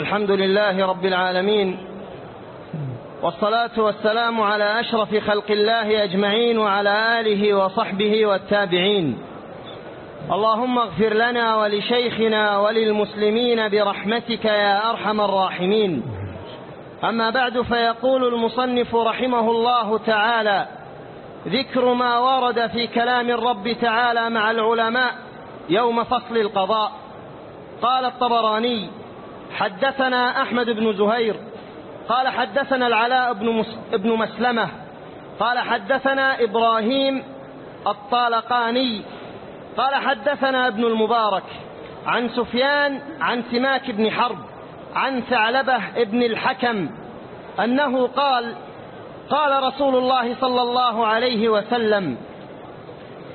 الحمد لله رب العالمين والصلاة والسلام على أشرف خلق الله أجمعين وعلى آله وصحبه والتابعين. اللهم اغفر لنا ولشيخنا وللمسلمين برحمتك يا أرحم الراحمين. أما بعد فيقول المصنف رحمه الله تعالى ذكر ما ورد في كلام الرب تعالى مع العلماء يوم فصل القضاء. قال الطبراني حدثنا أحمد بن زهير قال حدثنا العلاء بن, بن مسلمة قال حدثنا إبراهيم الطالقاني قال حدثنا ابن المبارك عن سفيان عن سماك بن حرب عن ثعلبة ابن الحكم أنه قال قال رسول الله صلى الله عليه وسلم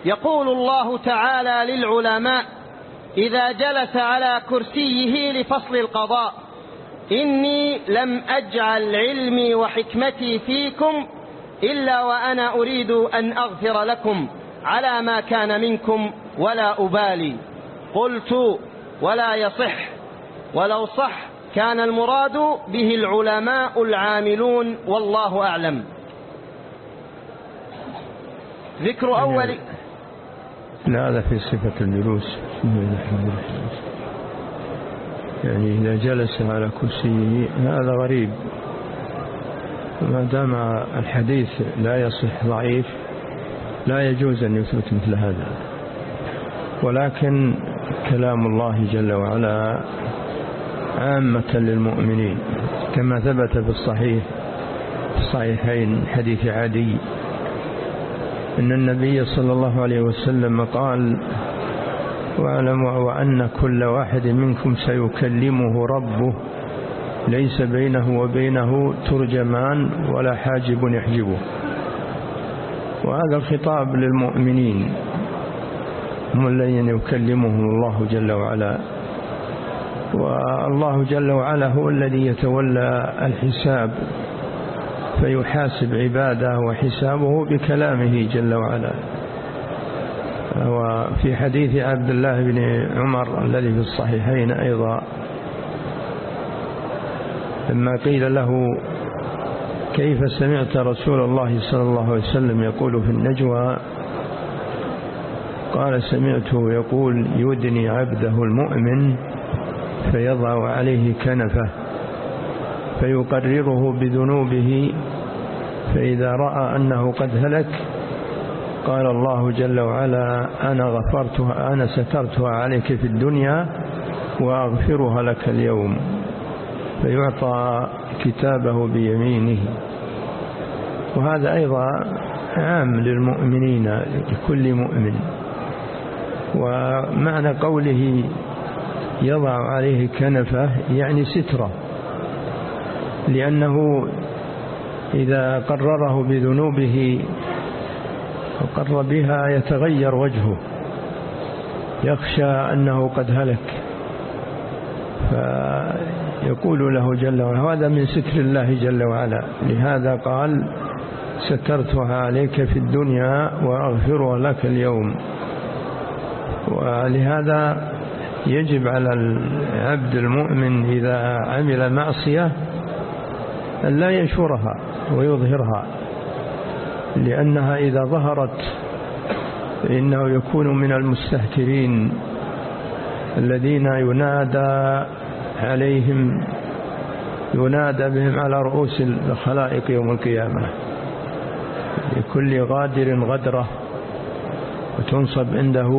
يقول الله تعالى للعلماء إذا جلس على كرسيه لفصل القضاء إني لم أجعل علمي وحكمتي فيكم إلا وأنا أريد أن أغفر لكم على ما كان منكم ولا أبالي. قلت ولا يصح ولو صح كان المراد به العلماء العاملون والله أعلم. ذكر أول لا هذا في صفة الجلوس. يعني إذا جلس على كرسيه هذا غريب. ما دام الحديث لا يصح ضعيف لا يجوز أن يثبت مثل هذا. ولكن كلام الله جل وعلا عامة للمؤمنين كما ثبت في الصحيح الصحيحين حديث عدي. أن النبي صلى الله عليه وسلم قال واعلموا وأن كل واحد منكم سيكلمه ربه ليس بينه وبينه ترجمان ولا حاجب يحجبه. وهذا الخطاب للمؤمنين هم الذين يكلمهم الله جل وعلا. والله جل وعلا هو الذي يتولى الحساب. فيحاسب عباده وحسابه بكلامه جل وعلا. وفي حديث عبد الله بن عمر الذي في الصحيحين أيضا لما قيل له كيف سمعت رسول الله صلى الله عليه وسلم يقول في النجوى؟ قال سمعته يقول يدني عبده المؤمن فيضع عليه كنفه فيقرره بذنوبه فإذا رأى أنه قد هلك قال الله جل وعلا أنا غفرتها أنا سترتها عليك في الدنيا وأغفرها لك اليوم. فيعطى كتابه بيمينه. وهذا أيضا عام للمؤمنين لكل مؤمن. ومعنى قوله يضع عليه كنفه يعني سترة لأنه إذا قرره بذنوبه وقر بها يتغير وجهه. يخشى أنه قد هلك. فيقول له جل وعلا هذا من ستر الله جل وعلا. لهذا قال سترتها عليك في الدنيا وأغفرها لك اليوم. ولهذا يجب على العبد المؤمن إذا عمل معصية أن لا ينشرها ويظهرها لأنها إذا ظهرت فإنه يكون من المستهترين الذين ينادى عليهم ينادى بهم على رؤوس الخلائق يوم القيامة. لكل غادر غدرة وتنصب عنده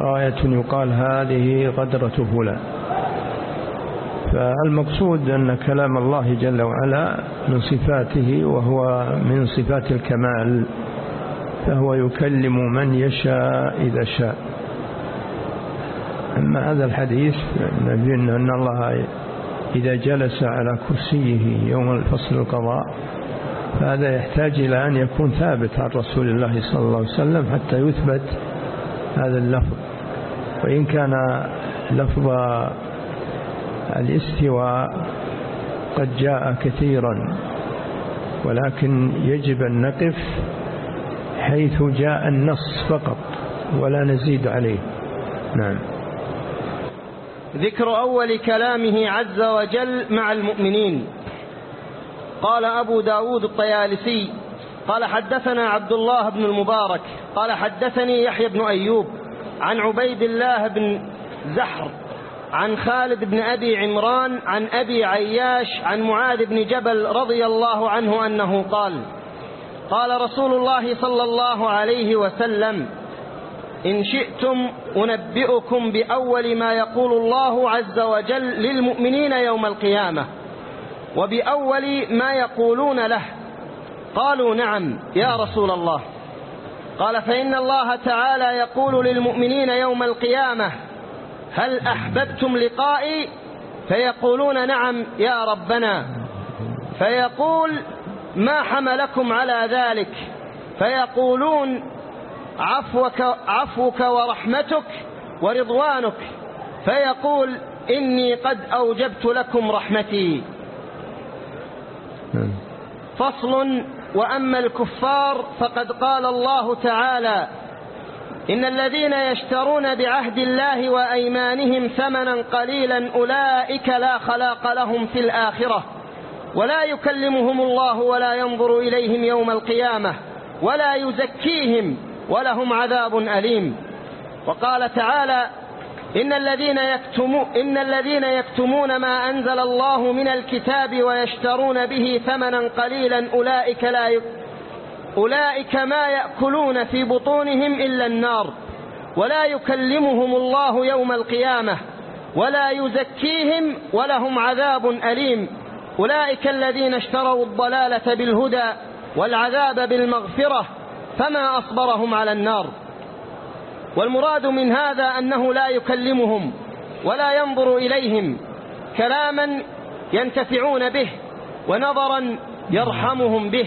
آية يقال هذه غدرة فلان. فالمقصود أن كلام الله جل وعلا من صفاته وهو من صفات الكمال فهو يكلم من يشاء إذا شاء. أما هذا الحديث نبي أن الله إذا جلس على كرسيه يوم الفصل القضاء فهذا يحتاج إلى أن يكون ثابت عن رسول الله صلى الله عليه وسلم حتى يثبت هذا اللفظ. وإن كان لفظ الاستواء قد جاء كثيرا ولكن يجب أن نقف حيث جاء النص فقط ولا نزيد عليه. نعم. ذكر أول كلامه عز وجل مع المؤمنين. قال أبو داود الطيالسي قال حدثنا عبد الله بن المبارك قال حدثني يحيى بن أيوب عن عبيد الله بن زحر عن خالد بن أبي عمران عن أبي عياش عن معاذ بن جبل رضي الله عنه أنه قال قال رسول الله صلى الله عليه وسلم إن شئتم أنبئكم بأول ما يقول الله عز وجل للمؤمنين يوم القيامة وبأول ما يقولون له. قالوا نعم يا رسول الله. قال فإن الله تعالى يقول للمؤمنين يوم القيامة هل أحببتم لقائي؟ فيقولون نعم يا ربنا. فيقول ما حملكم على ذلك؟ فيقولون عفوك, عفوك ورحمتك ورضوانك. فيقول إني قد أوجبت لكم رحمتي. فصل وأما الكفار فقد قال الله تعالى إن الذين يشترون بعهد الله وأيمانهم ثمنا قليلا أولئك لا خلاق لهم في الآخرة ولا يكلمهم الله ولا ينظر إليهم يوم القيامة ولا يزكيهم ولهم عذاب أليم وقال تعالى إن الذين, يكتمون إن الذين يكتمون ما أنزل الله من الكتاب ويشترون به ثمنا قليلا أولئك, لا. أولئك ما يأكلون في بطونهم إلا النار ولا يكلمهم الله يوم القيامة ولا يزكيهم ولهم عذاب أليم. أولئك الذين اشتروا الضلالة بالهدى والعذاب بالمغفرة فما أصبرهم على النار. والمراد من هذا أنه لا يكلمهم ولا ينظر إليهم كلاما ينتفعون به ونظرا يرحمهم به.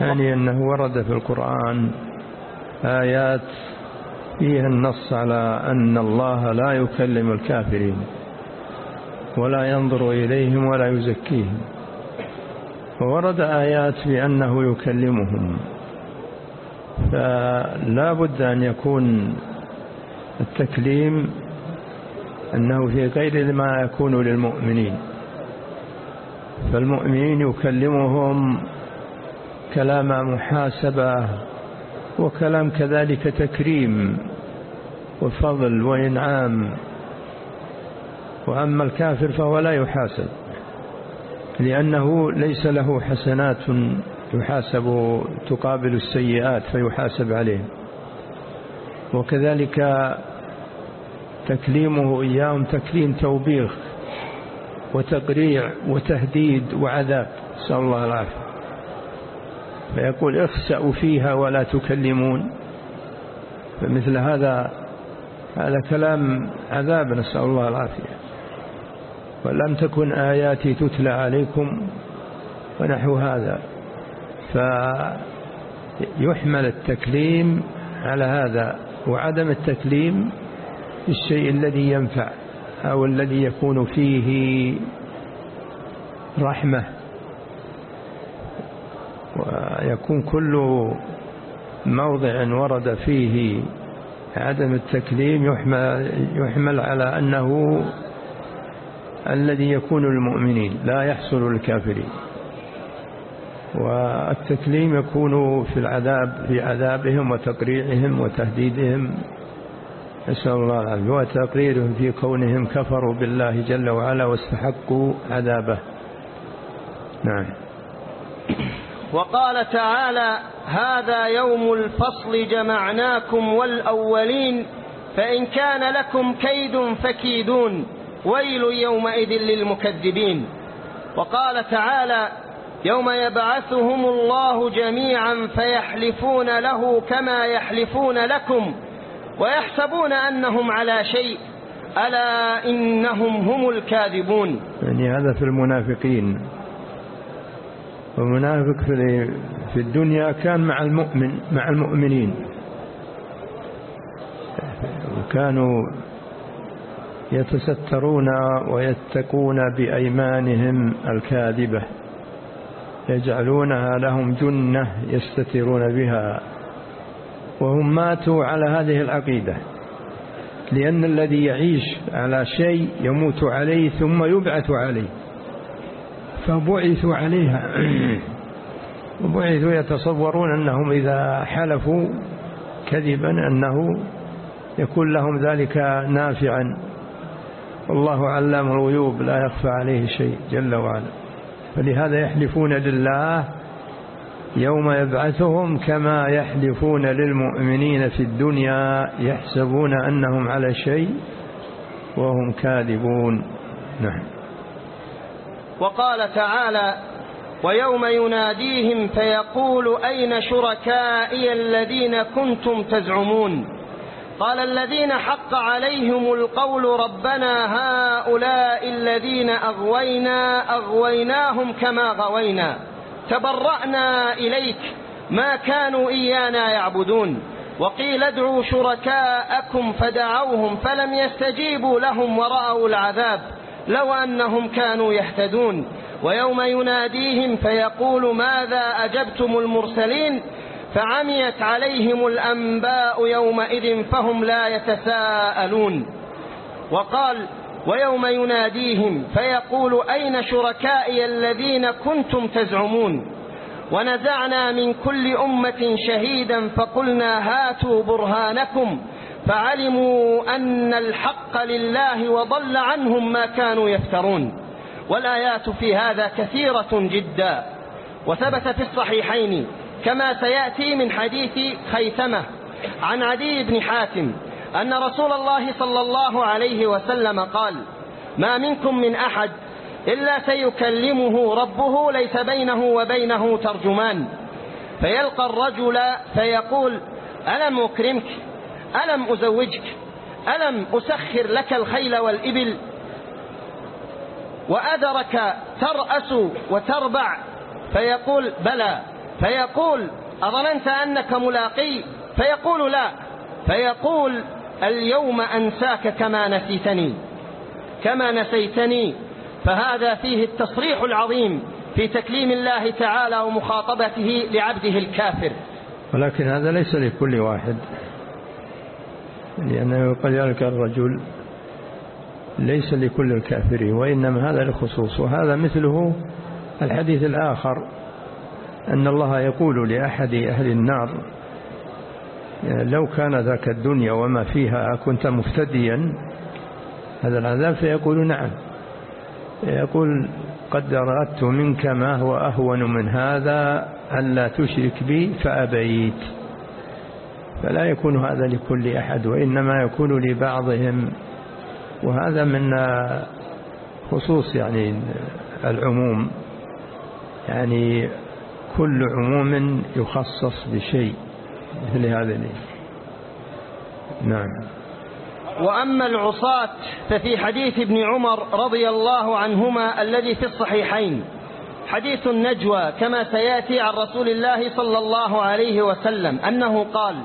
يعني أنه ورد في القرآن آيات فيها النص على أن الله لا يكلم الكافرين ولا ينظر إليهم ولا يزكيهم. وورد آيات بأنه يكلمهم. فلا بد أن يكون التكليم أنه في غير ما يكون للمؤمنين. فالمؤمنين يكلمهم كلام محاسبة وكلام كذلك تكريم وفضل وإنعام. وأما الكافر فهو لا يحاسب لأنه ليس له حسنات يحاسب تقابل السيئات فيحاسب عليه. وكذلك تكليمه إياهم تكليم توبيخ وتقريع وتهديد وعذاب. نسأل الله العافية. فيقول اخسأوا فيها ولا تكلمون. فمثل هذا هذا كلام عذاب نسأل الله العافية. ولم تكن آياتي تتلى عليكم ونحو هذا. فيحمل التكليم على هذا وعدم التكليم الشيء الذي ينفع أو الذي يكون فيه رحمة. ويكون كل موضع ورد فيه عدم التكليم يحمل, يحمل على أنه الذي يكون للمؤمنين لا يحصل للكافرين والتكليم يكون في العذاب في عذابهم وتقريعهم وتهديدهم. نسأل الله العافية. وتقريرهم في كونهم كفروا بالله جل وعلا واستحقوا عذابه. نعم. وقال تعالى هذا يوم الفصل جمعناكم والأولين فإن كان لكم كيد فكيدون ويل يومئذ للمكذبين. وقال تعالى يوم يبعثهم الله جميعا فيحلفون له كما يحلفون لكم ويحسبون أنهم على شيء ألا إنهم هم الكاذبون. يعني هذا في المنافقين. والمنافق في الدنيا كان مع المؤمن مع المؤمنين. وكانوا يتسترون ويتقون بأيمانهم الكاذبة. يجعلونها لهم جنة يستترون بها. وهم ماتوا على هذه العقيدة. لأن الذي يعيش على شيء يموت عليه ثم يبعث عليه. فبعثوا عليها. وبعثوا يتصورون أنهم إذا حلفوا كذبا أنه يكون لهم ذلك نافعا. والله علام الغيوب لا يخفى عليه شيء جل وعلا. فلهذا يحلفون لله يوم يبعثهم كما يحلفون للمؤمنين في الدنيا يحسبون أنهم على شيء وهم كاذبون. نعم. وقال تعالى ويوم يناديهم فيقول أين شركائي الذين كنتم تزعمون؟ قال الذين حق عليهم القول ربنا هؤلاء الذين أغوينا أغويناهم كما غوينا. تبرأنا إليك ما كانوا إيانا يعبدون. وقيل ادعوا شركاءكم فدعوهم فلم يستجيبوا لهم ورأوا العذاب. لو أنهم كانوا يهتدون. ويوم يناديهم فيقول ماذا أجبتم المرسلين؟ فعميت عليهم الأنباء يومئذ فهم لا يتساءلون. وقال ويوم يناديهم فيقول أين شركائي الذين كنتم تزعمون؟ ونزعنا من كل أمة شهيدا فقلنا هاتوا برهانكم. فعلموا أن الحق لله وضل عنهم ما كانوا يفترون. والآيات في هذا كثيرة جدا. وثبت في الصحيحين كما سيأتي من حديث خيثمة عن عدي بن حاتم أن رسول الله صلى الله عليه وسلم قال ما منكم من أحد إلا سيكلمه ربه ليس بينه وبينه ترجمان. فيلقى الرجل فيقول ألم أكرمك؟ ألم أزوجك؟ ألم أسخر لك الخيل والإبل؟ وأدرك ترأس وتربع؟ فيقول بلى. فيقول أظننت أنك ملاقي؟ فيقول لا. فيقول اليوم أنساك كما نسيتني. كما نسيتني. فهذا فيه التصريح العظيم في تكليم الله تعالى ومخاطبته لعبده الكافر. ولكن هذا ليس لكل واحد. لأنه قد يلقى الرجل ليس لكل الكافرين وإنما هذا لخصوص وهذا مثله الحديث الآخر أن الله يقول لأحد أهل النار لو كان ذاك الدنيا وما فيها كنت مفتديا هذا العذاب فيقول نعم. يقول قد أردت منك ما هو أهون من هذا ألا تشرك بي فأبيت. فلا يكون هذا لكل أحد وإنما يكون لبعضهم. وهذا من خصوص يعني العموم. يعني كل عموم يخصص بشيء مثل هذا نعم. وأما العصاة ففي حديث ابن عمر رضي الله عنهما الذي في الصحيحين. حديث النجوى كما سيأتي عن رسول الله صلى الله عليه وسلم أنه قال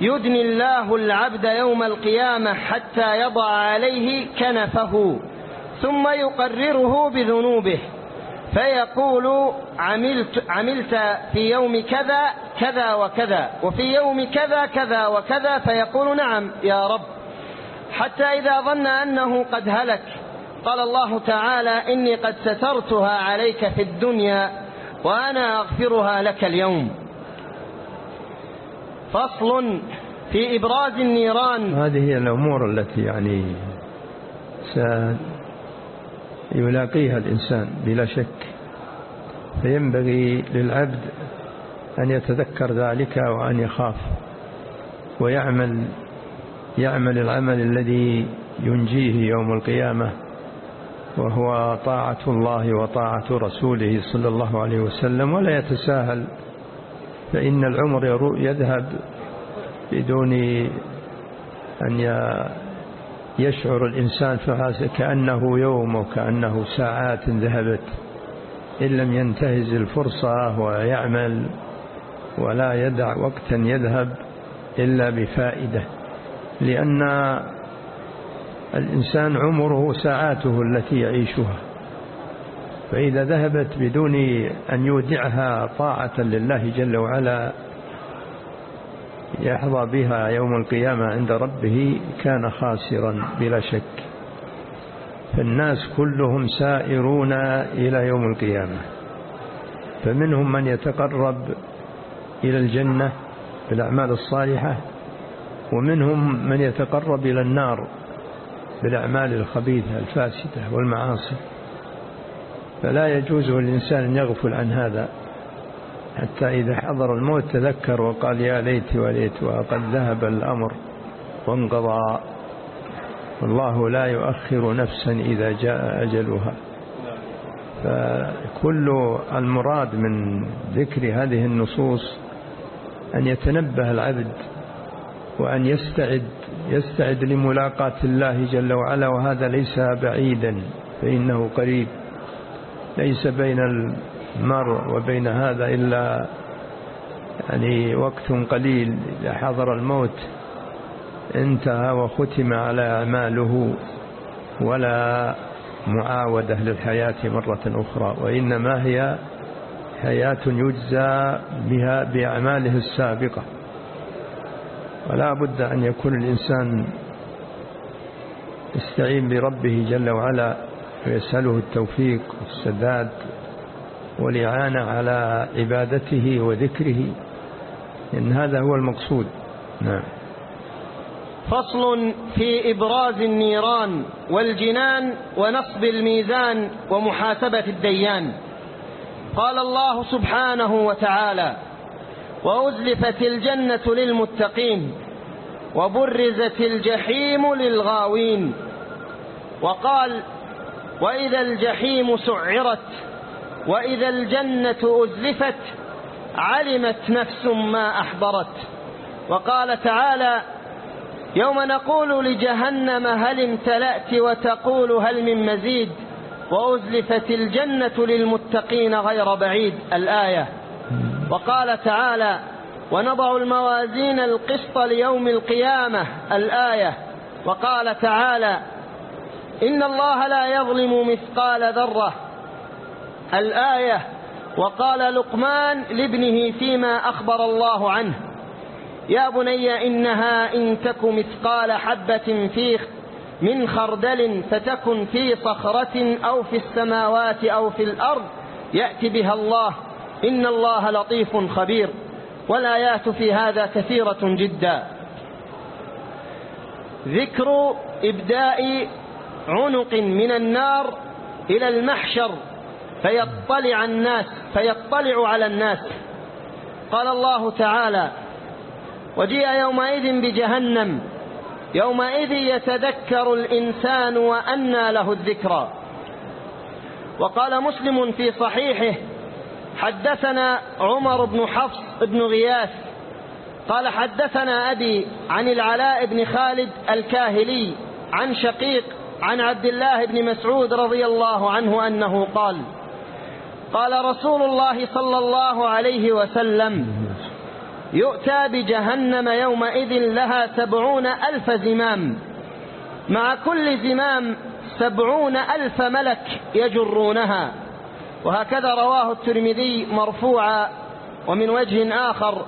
يدني الله العبد يوم القيامة حتى يضع عليه كنفه ثم يقرره بذنوبه فيقول عملت, عملت في يوم كذا كذا وكذا وفي يوم كذا كذا وكذا فيقول نعم يا رب. حتى إذا ظن أنه قد هلك قال الله تعالى إني قد سترتها عليك في الدنيا وأنا أغفرها لك اليوم. فصل في إبراز النيران. هذه هي الأمور التي يعني يلاقيها الإنسان بلا شك. فينبغي للعبد أن يتذكر ذلك وأن يخاف ويعمل يعمل العمل الذي ينجيه يوم القيامة وهو طاعة الله وطاعة رسوله صلى الله عليه وسلم ولا يتساهل فإن العمر يذهب بدون أن يشعر الإنسان كأنه يوم وكأنه ساعات ذهبت إن لم ينتهز الفرصة ويعمل ولا يدع وقتا يذهب إلا بفائدة لأن الإنسان عمره ساعاته التي يعيشها. فإذا ذهبت بدون أن يودعها طاعة لله جل وعلا يحظى بها يوم القيامة عند ربه كان خاسرا بلا شك. فالناس كلهم سائرون إلى يوم القيامة. فمنهم من يتقرب إلى الجنة بالأعمال الصالحة ومنهم من يتقرب إلى النار بالأعمال الخبيثة الفاسدة والمعاصي. فلا يجوز للإنسان أن يغفل عن هذا حتى إذا حضر الموت تذكر وقال يا ليت وليت وقد ذهب الأمر وانقضى. والله لا يؤخر نفسا إذا جاء أجلها. فكل المراد من ذكر هذه النصوص أن يتنبه العبد وأن يستعد يستعد لملاقاة الله جل وعلا وهذا ليس بعيدا فإنه قريب. ليس بين المرء وبين هذا إلا يعني وقت قليل إذا حضر الموت انتهى وختم على أعماله ولا معاودة للحياة مرة أخرى وإنما هي حياة يجزى بها بأعماله السابقة. ولا بد أن يكون الإنسان يستعين بربه جل وعلا ويسأله التوفيق والسداد والإعانة على عبادته وذكره. إن هذا هو المقصود. نعم. فصل في إبراز النيران والجنان ونصب الميزان ومحاسبة الديان. قال الله سبحانه وتعالى وأزلفت الجنة للمتقين وبرزت الجحيم للغاوين. وقال وإذا الجحيم سعرت وإذا الجنة أزلفت علمت نفس ما أحضرت. وقال تعالى يوم نقول لجهنم هل امتلأت وتقول هل من مزيد وأزلفت الجنة للمتقين غير بعيد. الآية. وقال تعالى ونضع الموازين القسط ليوم القيامة. الآية. وقال تعالى إن الله لا يظلم مثقال ذرة. الآية وقال لقمان لابنه فيما أخبر الله عنه يا بني إنها إن تك مثقال حبة فيخ من خردل فتكن في صخرة أو في السماوات أو في الأرض يأتي بها الله. إن الله لطيف خبير والآيات في هذا كثيرة جدا. ذكر إبداء عنق من النار إلى المحشر فيطلع الناس فيطلع على الناس. قال الله تعالى وجيء يومئذ بجهنم يومئذ يتذكر الإنسان وأنى له الذكرى. وقال مسلم في صحيحه حدثنا عمر بن حفص بن غياث قال حدثنا أبي عن العلاء بن خالد الكاهلي عن شقيق عن عبد الله بن مسعود رضي الله عنه أنه قال قال رسول الله صلى الله عليه وسلم يؤتى بجهنم يومئذ لها سبعون ألف زمام. مع كل زمام سبعون ألف ملك يجرونها. وهكذا رواه الترمذي مرفوعا ومن وجه آخر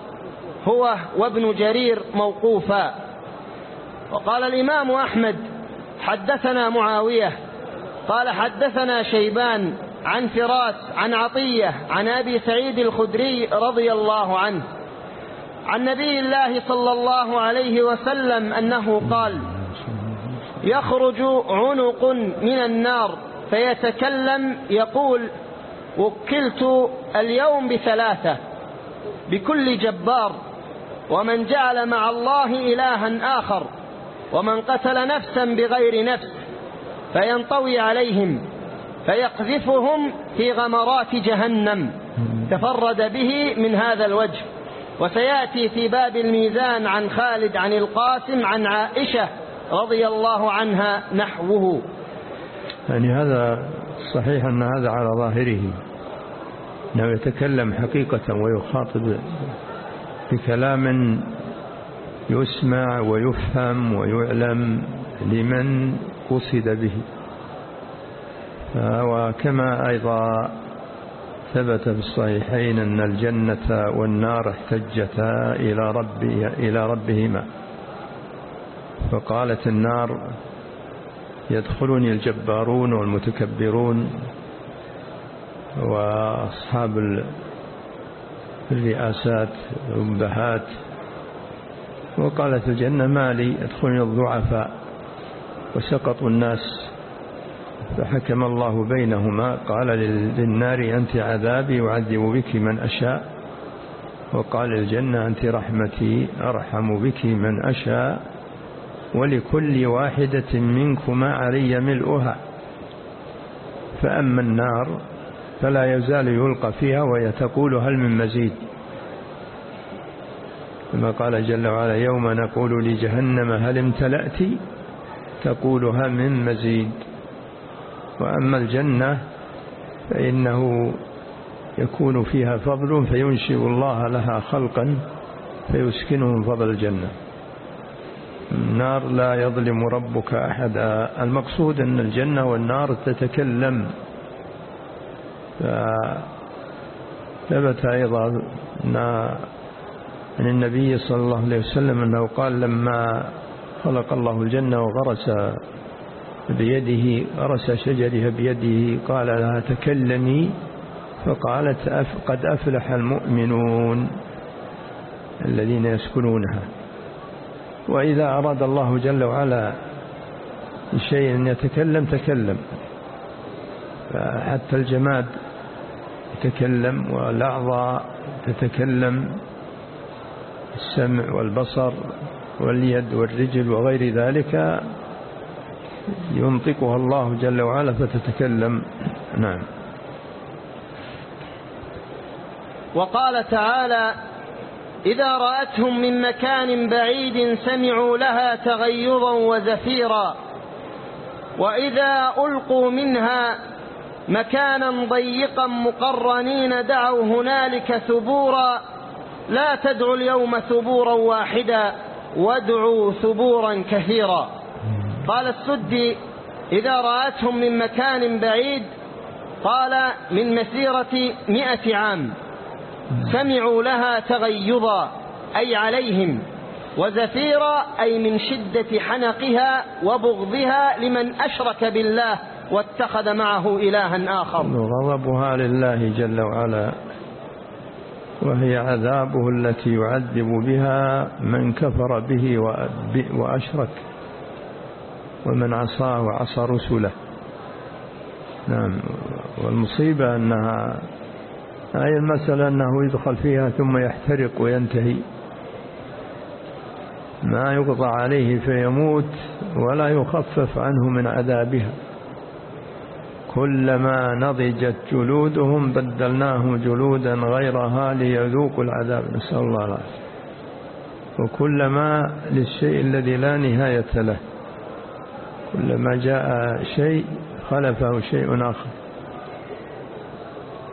هو وابن جرير موقوفا. وقال الإمام أحمد حدثنا معاوية قال حدثنا شيبان عن فراس عن عطية عن أبي سعيد الخدري رضي الله عنه عن نبي الله صلى الله عليه وسلم أنه قال يخرج عنق من النار فيتكلم يقول وكلت اليوم بثلاثة بكل جبار ومن جعل مع الله إلها آخر. ومن قتل نفسا بغير نفس فينطوي عليهم فيقذفهم في غمرات جهنم. تفرد به من هذا الوجه. وسيأتي في باب الميزان عن خالد عن القاسم عن عائشة رضي الله عنها نحوه. يعني هذا صحيح أن هذا على ظاهره. أنه يتكلم حقيقة ويخاطب بكلام يسمع ويفهم ويعلم لمن قصد به. وكما أيضا ثبت في الصحيحين أن الجنة والنار احتجتا إلى, ربي إلى ربهما. فقالت النار يدخلني الجبارون والمتكبرون وأصحاب الرئاسات والأمبهات وقالت الجنة ما لي يدخلني الضعفاء وسقطوا الناس فحكم الله بينهما قال للنار أنت عذابي أعذب بك من أشاء وقال الجنة أنت رحمتي أرحم بك من أشاء ولكل واحدة منكما علي ملؤها. فأما النار فلا يزال يلقى فيها وهي تقول هل من مزيد؟ كما قال جل وعلا يوم نقول لجهنم هل امتلأت؟ تقول هل من مزيد. وأما الجنة فإنه يكون فيها فضل فينشئ الله لها خلقا فيسكنهم فضل الجنة. النار لا يظلم ربك أحدا. المقصود أن الجنة والنار تتكلم. ثبت أيضا عن النبي صلى الله عليه وسلم أنه قال لما خلق الله الجنة وغرس بيده غرس شجرها بيده قال لها تكلمي فقالت أف قد أفلح المؤمنون الذين يسكنونها. وإذا أراد الله جل وعلا شيء أن يتكلم تكلم. حتى الجماد يتكلم والأعضاء تتكلم. السمع والبصر واليد والرجل وغير ذلك ينطقها الله جل وعلا فتتكلم. نعم. وقال تعالى إذا رأتهم من مكان بعيد سمعوا لها تغيظا وزفيرا وإذا ألقوا منها مكانا ضيقا مقرنين دعوا هنالك ثبورا لا تدعوا اليوم ثبورا واحدا وادعوا ثبورا كثيرا. قال السدي إذا رأتهم من مكان بعيد قال من مسيرة مئة عام. سمعوا لها تغيظا أي عليهم. وزفيرا أي من شدة حنقها وبغضها لمن أشرك بالله واتخذ معه إلها آخر. غضبها لله جل وعلا. وهي عذابه التي يعذب بها من كفر به وأشرك ومن عصاه وعصى رسله. نعم. والمصيبة أنها هاي المسألة أنه يدخل فيها ثم يحترق وينتهي. ما يقضى عليه فيموت ولا يخفف عنه من عذابها. كلما نضجت جلودهم بدلناهم جلودا غيرها ليذوقوا العذاب. نسأل الله العافية. وكلما للشيء الذي لا نهاية له كلما جاء شيء خلفه شيء آخر.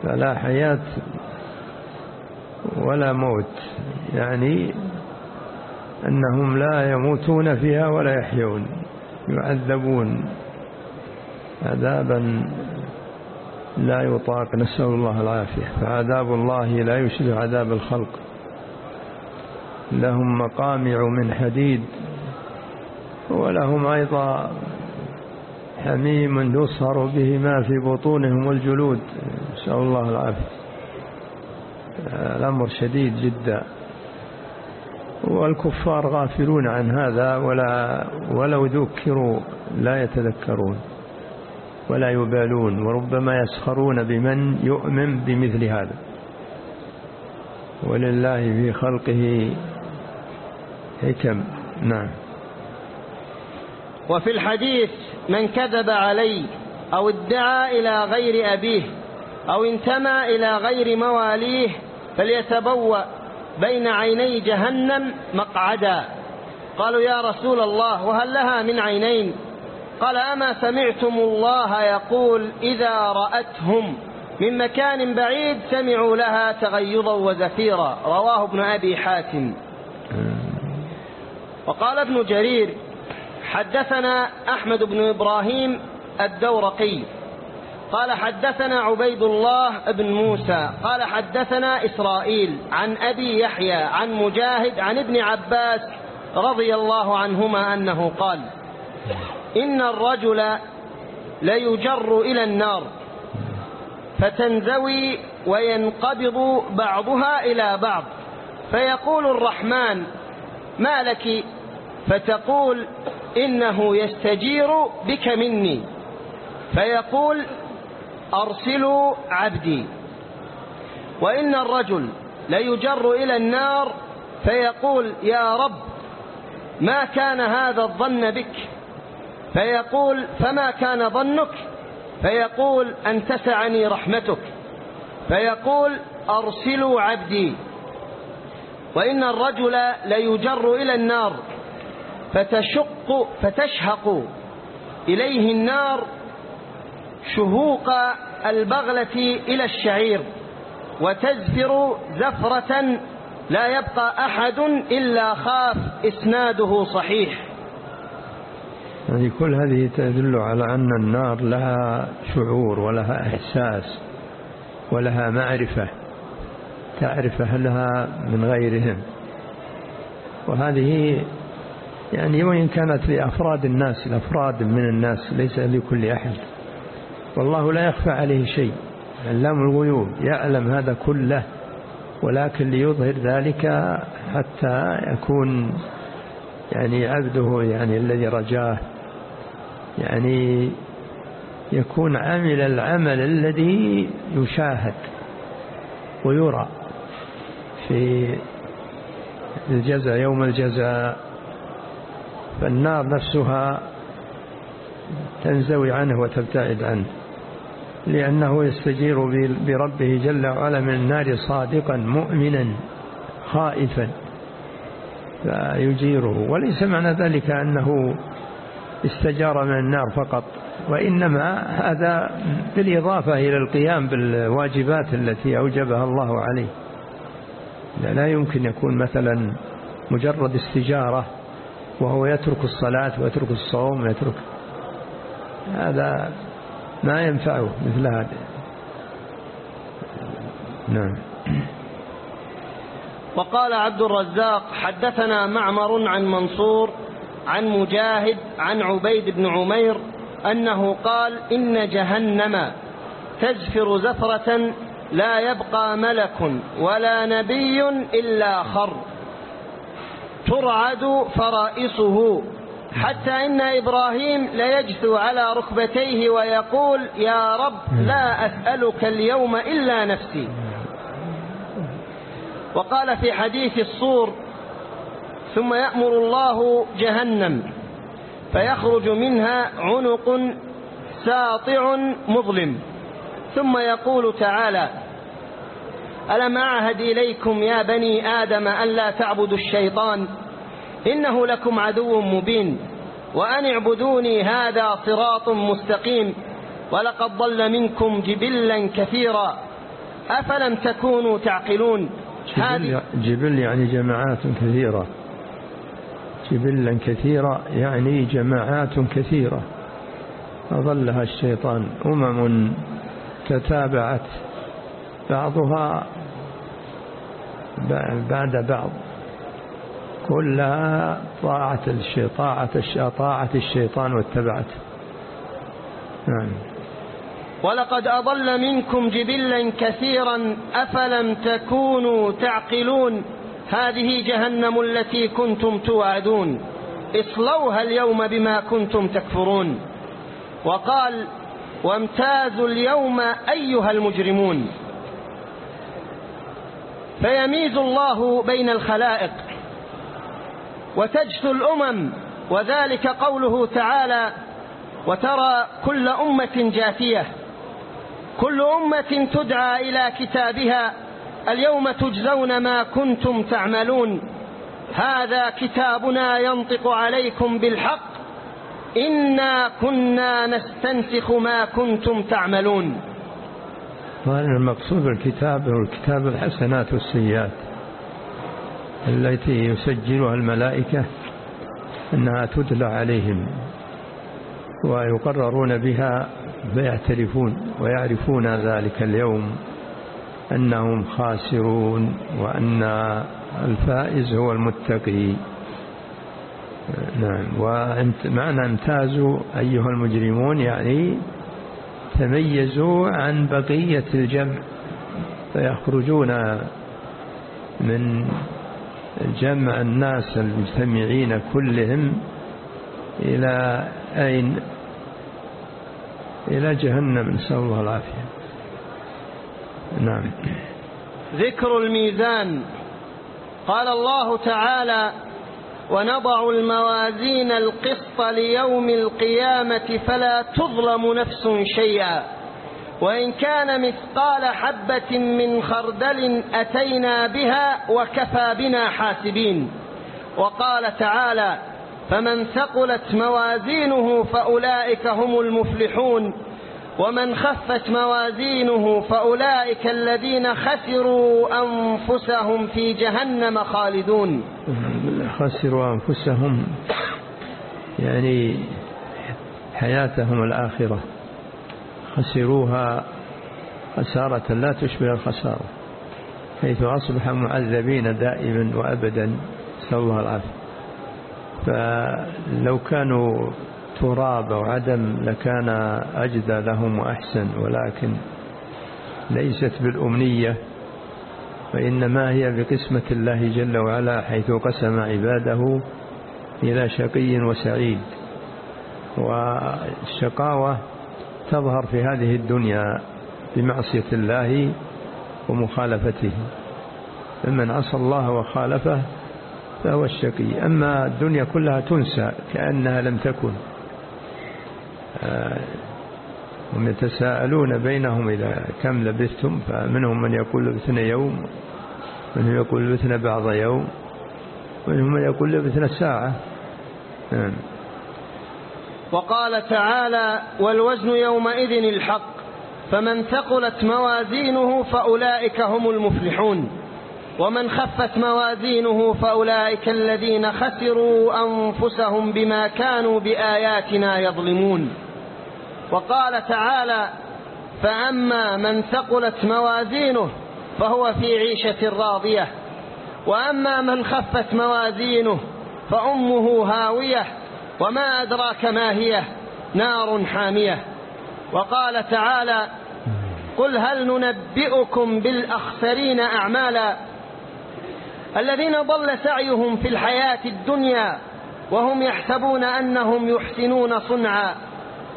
فلا حياة ولا موت. يعني أنهم لا يموتون فيها ولا يحيون يعذبون. عذابا لا يطاق نسأل الله العافية. فعذاب الله لا يشبه عذاب الخلق. لهم مقامع من حديد ولهم أيضا حميم يصهر به ما في بطونهم والجلود. نسأل الله العافية. الأمر شديد جدا. والكفار غافلون عن هذا ولا ولو ذكروا لا يتذكرون. ولا يبالون وربما يسخرون بمن يؤمن بمثل هذا. ولله في خلقه حكم. نعم. وفي الحديث من كذب علي أو ادعى إلى غير أبيه أو انتمى إلى غير مواليه فليتبوأ بين عيني جهنم مقعدا. قالوا يا رسول الله وهل لها من عينين؟ قال أما سمعتم الله يقول إذا رأتهم من مكان بعيد سمعوا لها تغيظا وزفيرا. رواه ابن أبي حاتم. وقال ابن جرير حدثنا أحمد بن إبراهيم الدورقي. قال حدثنا عبيد الله بن موسى. قال حدثنا إسرائيل عن أبي يحيى عن مجاهد عن ابن عباس رضي الله عنهما أنه قال إن الرجل ليجر إلى النار فتنزوي وينقبض بعضها إلى بعض. فيقول الرحمن ما لك؟ فتقول إنه يستجير بك مني. فيقول أرسلوا عبدي. وإن الرجل ليجر إلى النار فيقول يا رب ما كان هذا الظن بك؟ فيقول فما كان ظنك؟ فيقول أن تسعني رحمتك. فيقول أرسلوا عبدي. وإن الرجل ليجر إلى النار فتشق فتشهق إليه النار شهوق البغلة إلى الشعير وتزفر زفرة لا يبقى أحد إلا خاف إسناده صحيح. يعني كل هذه تدل على أن النار لها شعور ولها إحساس ولها معرفة تعرف أهلها من غيرهم. وهذه يعني وإن كانت لأفراد الناس لأفراد من الناس ليس لكل أحد. والله لا يخفى عليه شيء. علام الغيوب يعلم هذا كله ولكن ليظهر ذلك حتى يكون يعني عبده يعني الذي رجاه. يعني يكون عامل العمل الذي يشاهد ويرى في الجزاء يوم الجزاء. فالنار نفسها تنزوي عنه وتبتعد عنه لأنه يستجير بربه جل وعلا من النار صادقا مؤمنا خائفا فيجيره. وليس معنى ذلك أنه استجار من النار فقط وإنما هذا بالإضافة إلى القيام بالواجبات التي أوجبها الله عليه. لا يمكن يكون مثلا مجرد استجارة وهو يترك الصلاة ويترك الصوم ويترك هذا ما ينفعه مثل هذا. نعم. وقال عبد الرزاق حدثنا معمر عن منصور عن مجاهد عن عبيد بن عمير أنه قال إن جهنم تزفر زفرة لا يبقى ملك ولا نبي إلا خر. ترعد فرائصه حتى إن إبراهيم ليجثو على ركبتيه ويقول يا رب لا أسألك اليوم إلا نفسي. وقال في حديث الصور ثم يأمر الله جهنم فيخرج منها عنق ساطع مظلم. ثم يقول تعالى ألم أعهد إليكم يا بني آدم ألا تعبدوا الشيطان؟ إنه لكم عدو مبين. وأن اعبدوني هذا صراط مستقيم. ولقد ضل منكم جبلا كثيرا. أفلم تكونوا تعقلون؟ جبل, جبل يعني جماعات كثيرة. جبلا كثيرة يعني جماعات كثيرة. أظلها الشيطان أمم تتابعت بعضها بعد بعض. كلها طاعة الشيطان طاعة الشيطان واتبعته نعم. ولقد أضل منكم جبلا كثيرا أفلم تكونوا تعقلون؟ هذه جهنم التي كنتم توعدون. اصلوها اليوم بما كنتم تكفرون. وقال وامتازوا اليوم أيها المجرمون. فيميز الله بين الخلائق وتجثو الأمم وذلك قوله تعالى وترى كل أمة جاثية كل أمة تدعى إلى كتابها اليوم تجزون ما كنتم تعملون. هذا كتابنا ينطق عليكم بالحق. إنا كنا نستنسخ ما كنتم تعملون. المقصود بالكتاب هو الكتاب الحسنات والسيئات التي يسجلها الملائكة أنها تتلى عليهم ويقررون بها فيعترفون ويعرفون ذلك اليوم. أنهم خاسرون وأن الفائز هو المتقي. نعم. ومعنى امتازوا أيها المجرمون يعني تميزوا عن بقية الجمع. فيخرجون من جمع الناس المجتمعين كلهم إلى أين؟ إلى جهنم. نسأل الله العافية. نعم. ذكر الميزان. قال الله تعالى ونضع الموازين القسط ليوم القيامة فلا تظلم نفس شيئا. وإن كان مثقال حبة من خردل أتينا بها وكفى بنا حاسبين. وقال تعالى فمن ثقلت موازينه فأولئك هم المفلحون. ومن خفت موازينه فأولئك الذين خسروا أنفسهم في جهنم خالدون. خسروا أنفسهم يعني حياتهم الآخرة. خسروها خسارة لا تشبه الخسارة حيث أصبح معذبين دائما وأبدا. نسأل الله العافية. فلو كانوا تراب أو عدم لكان أجدى لهم وأحسن ولكن ليست بالأمنية فإنما هي بقسمة الله جل وعلا حيث قسم عباده إلى شقي وسعيد. والشقاوة تظهر في هذه الدنيا بمعصية الله ومخالفته. فمن عصى الله وخالفه فهو الشقي. أما الدنيا كلها تنسى كأنها لم تكن. هم يتساءلون بينهم إذا كم لبثتم فمنهم من يقول لبثنا يوم منهم يقول لبثنا بعض يوم منهم من يقول لبثنا ساعة. نعم. وقال تعالى والوزن يومئذ الحق فمن ثقلت موازينه فأولئك هم المفلحون. ومن خفت موازينه فأولئك الذين خسروا أنفسهم بما كانوا بآياتنا يظلمون. وقال تعالى فأما من ثقلت موازينه فهو في عيشة راضية وأما من خفت موازينه فأمه هاوية وما أدراك ما هي نار حامية. وقال تعالى قل هل ننبئكم بالأخسرين أعمالا؟ الذين ضل سعيهم في الحياة الدنيا وهم يحسبون أنهم يحسنون صنعا.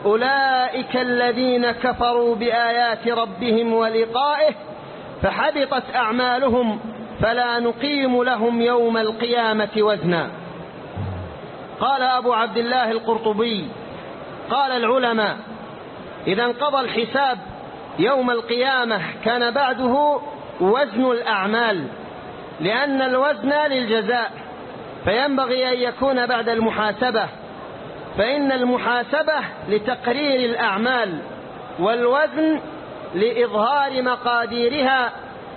أولئك الذين كفروا بآيات ربهم ولقائه فحبطت أعمالهم فلا نقيم لهم يوم القيامة وزنا. قال أبو عبد الله القرطبي قال العلماء إذا انقضى الحساب يوم القيامة كان بعده وزن الأعمال لأن الوزن للجزاء فينبغي أن يكون بعد المحاسبة. فإن المحاسبة لتقرير الأعمال والوزن لإظهار مقاديرها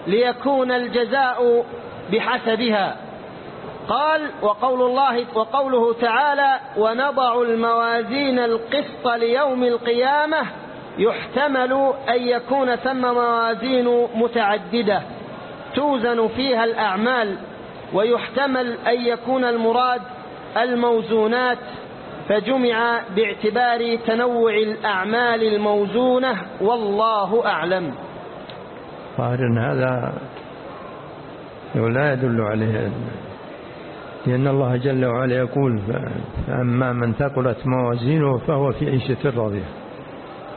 ليكون الجزاء بحسبها. قال وقول الله وقوله تعالى ونضع الموازين القسط ليوم القيامة يحتمل أن يكون ثم موازين متعددة توزن فيها الأعمال ويحتمل أن يكون المراد الموزونات فجمع باعتبار تنوع الأعمال الموزونة والله أعلم. ظاهر هذا لا يدل عليه. لأن الله جل وعلا يقول فأما من ثقلت موازينه فهو في عيشة راضية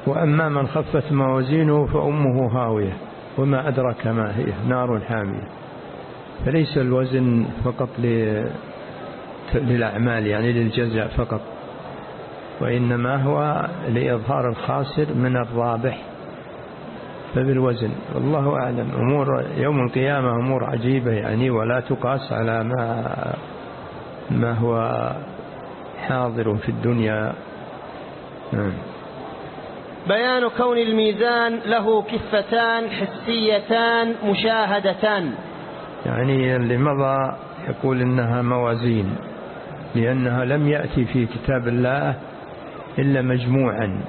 وأما من خفت موازينه فأمه هاوية. وما أدرك ما هي نار حامية. فليس الوزن فقط للأعمال يعني للجزاء فقط. وإنما هو لإظهار الخاسر من الرابح فبالوزن. والله أعلم. أمور يوم القيامة أمور عجيبة يعني ولا تقاس على ما ما هو حاضر في الدنيا. نعم. بيان كون الميزان له كفتان حسيتان مشاهدتان. يعني اللي مضى يقول إنها موازين لأنها لم يأتي في كتاب الله إلا مجموعا.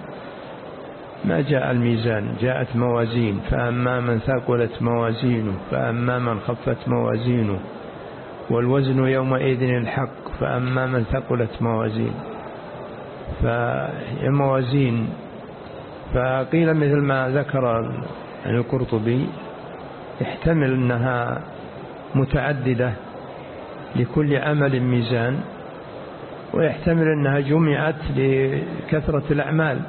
ما جاء الميزان؟ جاءت موازين. فأما من ثقلت موازينه فأما من خفت موازينه. والوزن يومئذ الحق فأما من ثقلت موازين. فقيل مثل ما ذكر القرطبي يحتمل أنها متعددة لكل عمل ميزان. ويحتمل أنها جمعت لكثرة الأعمال.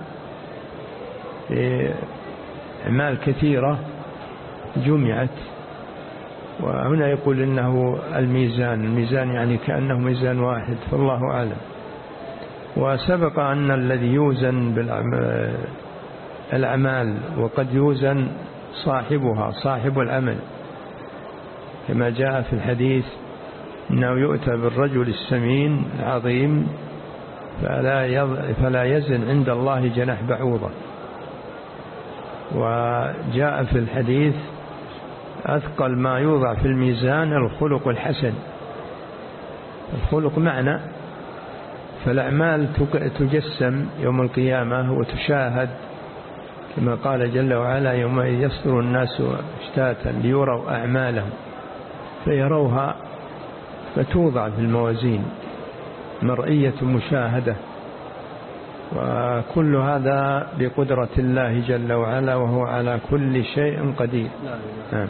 أعمال كثيرة جمعت. وهنا يقول إنه الميزان الميزان يعني كأنه ميزان واحد فالله أعلم. وسبق أن الذي يوزن بالأعمال وقد يوزن صاحبها صاحب العمل. كما جاء في الحديث إنه يؤتى بالرجل السمين العظيم فلا, فلا يزن عند الله جناح بعوضة. وجاء في الحديث أثقل ما يوضع في الميزان الخلق الحسن. الخلق معنى فالأعمال تجسم يوم القيامة وتشاهد كما قال جل وعلا يوم يصدر الناس أشتاتا ليروا أعمالهم فيروها فتوضع في الموازين. مرئية مشاهدة. وكل هذا بقدرة الله جل وعلا وهو على كل شيء قدير. نعم.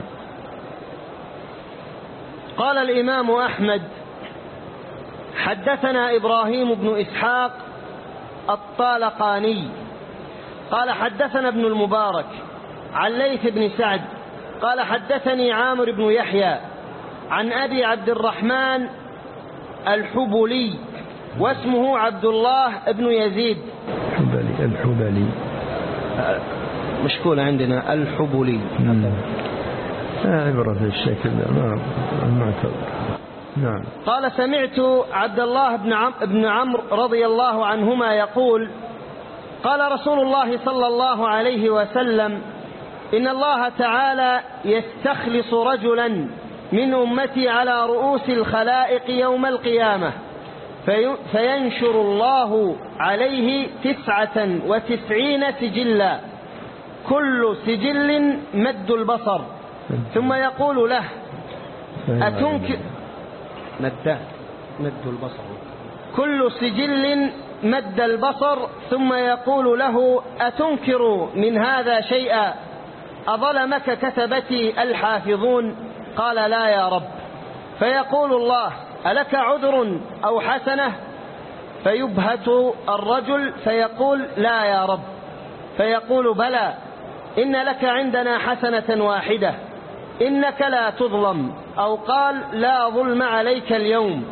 قال الإمام أحمد حدثنا إبراهيم بن إسحاق الطالقاني. قال حدثنا ابن المبارك عن ليث بن سعد. قال حدثني عامر بن يحيى عن أبي عبد الرحمن الحبلي واسمه عبد الله بن يزيد. الحبلي الحبلي. مشكولة عندنا الحبلي. عبرة في الشكل ما نعم. قال سمعت عبد الله بن عم بن عمرو رضي الله عنهما يقول قال رسول الله صلى الله عليه وسلم إن الله تعالى يستخلص رجلا من أمتي على رؤوس الخلائق يوم القيامة. فينشر الله عليه تسعة وتسعين سجلا. كل سجل مد البصر. ثم يقول له أتنكر مد مد البصر. كل سجل مد البصر. ثم يقول له أتنكر من هذا شيئا؟ أظلمك كتبتي الحافظون؟ قال لا يا رب. فيقول الله ألك عذر أو حسنة؟ فيبهت الرجل فيقول لا يا رب. فيقول بلى إن لك عندنا حسنة واحدة. إنك لا تظلم. أو قال لا ظلم عليك اليوم.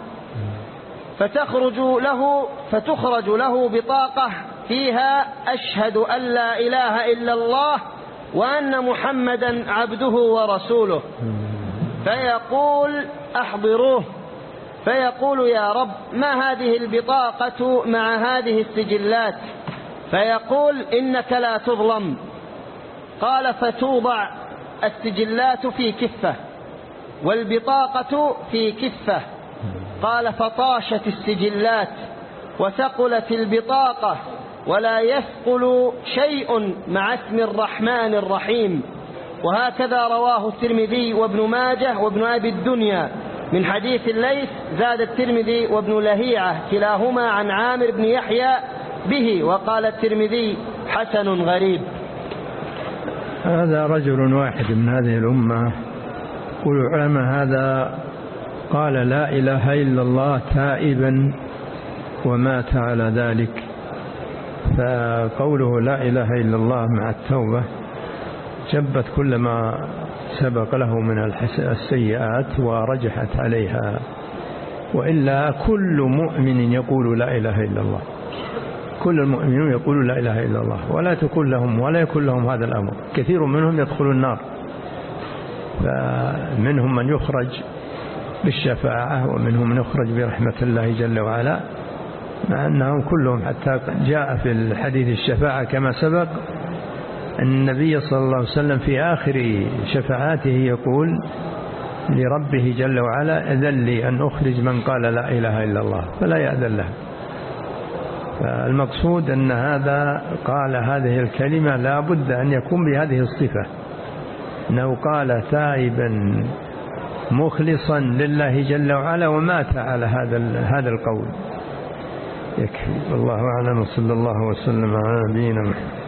فتخرج له فتخرج له بطاقة فيها أشهد أن لا إله إلا الله وأن محمدا عبده ورسوله. فيقول أحضروه. فيقول يا رب ما هذه البطاقة مع هذه السجلات؟ فيقول إنك لا تظلم. قال فتوضع السجلات في كفة والبطاقة في كفة. قال فطاشت السجلات وثقلت البطاقة ولا يثقل شيء مع اسم الرحمن الرحيم. وهكذا رواه الترمذي وابن ماجه وابن أبي الدنيا. من حديث الليث زاد الترمذي وابن لهيعة كلاهما عن عامر بن يحيى به وقال الترمذي حسن غريب. هذا رجل واحد من هذه الأمة يقول العلماء هذا قال لا إله إلا الله تائبا ومات على ذلك. فقوله لا إله إلا الله مع التوبة جبت كل ما سبق له من السيئات ورجحت عليها. وإلا كل مؤمن يقول لا إله إلا الله. كل المؤمنون يقولون لا إله إلا الله. ولا تكون لهم ولا يكون لهم هذا الأمر. كثير منهم يدخل النار. فمنهم من يخرج بالشفاعة ومنهم من يخرج برحمة الله جل وعلا. مع أنهم كلهم حتى جاء في الحديث الشفاعة كما سبق. النبي صلى الله عليه وسلم في آخر شفاعاته يقول لربه جل وعلا أذن لي أن أخرج من قال لا إله إلا الله. فلا يأذن له. فالمقصود أن هذا قال هذه الكلمة لا بد أن يكون بهذه الصفة. أنه قال تائبا مخلصا لله جل وعلا ومات على هذا هذا القول. يكفي. والله أعلم. صلى الله وسلم على نبينا محمد.